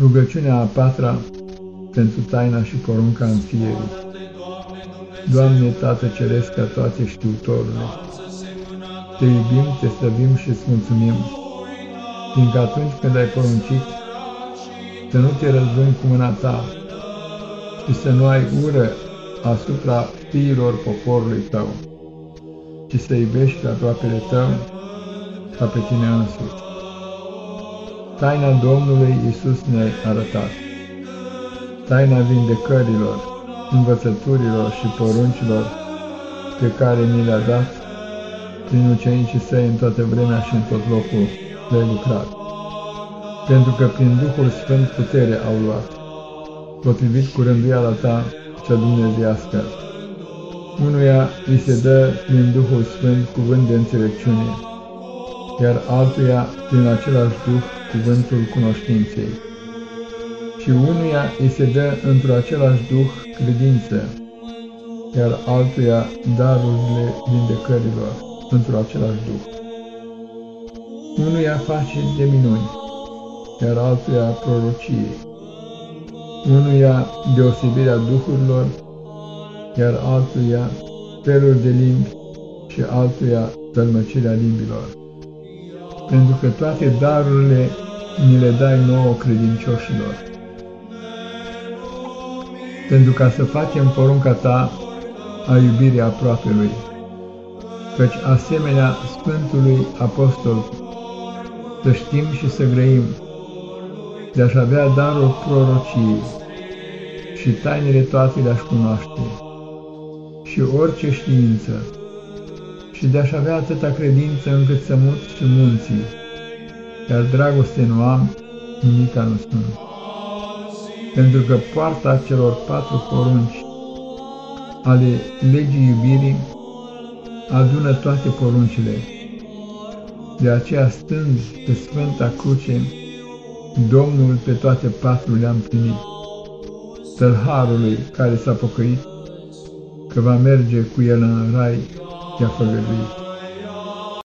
Rugăciunea a patra pentru taina și porunca înfierii. Doamne, Tată Ceresc a toate știutorule, Te iubim, Te slăbim și îți mulțumim, fiindcă atunci când ai poruncit să nu te răzbuni cu mâna Ta și să nu ai ură asupra fiilor poporului Tău, ci să iubești pe aproapele Tău ca pe Tine însuți. Taina Domnului Isus ne-ai arătat. Taina vindecărilor, învățăturilor și poruncilor pe care ni le-a dat prin ucenicii săi în toată vremea și în tot locul de lucrat. Pentru că prin Duhul Sfânt putere au luat, potrivit cu rânduiala ta cea dumnezeiască. Unuia îi se dă prin Duhul Sfânt cuvânt de înțelepciune, iar altuia prin același Duh cuvântul cunoștinței. Și unuia îi se dă într-o același Duh credință, iar altuia darurile vindecărilor într-o același Duh. Unuia face de minuni, iar altuia prorocie. Unuia deosebirea duhurilor, iar altuia feluri de limbi și altuia tălmăcirea limbilor pentru că toate darurile ni le dai nouă credincioșilor. Pentru ca să facem porunca ta a iubirii aproapelui, căci asemenea Sfântului Apostol să știm și să grăim, de a avea darul prorociei și tainele toate le-aș cunoaște și orice știință, și de-aș avea atâta credință încât să mut și munții, iar dragoste nu am, nimica nu spun. Pentru că poarta celor patru porunci ale legii iubirii adună toate poruncile. De aceea, stând pe Sfânta Cruce, Domnul pe toate patru le-a împlinit. Tălharului care s-a pocăit, că va merge cu el în rai, te-a făgăduit.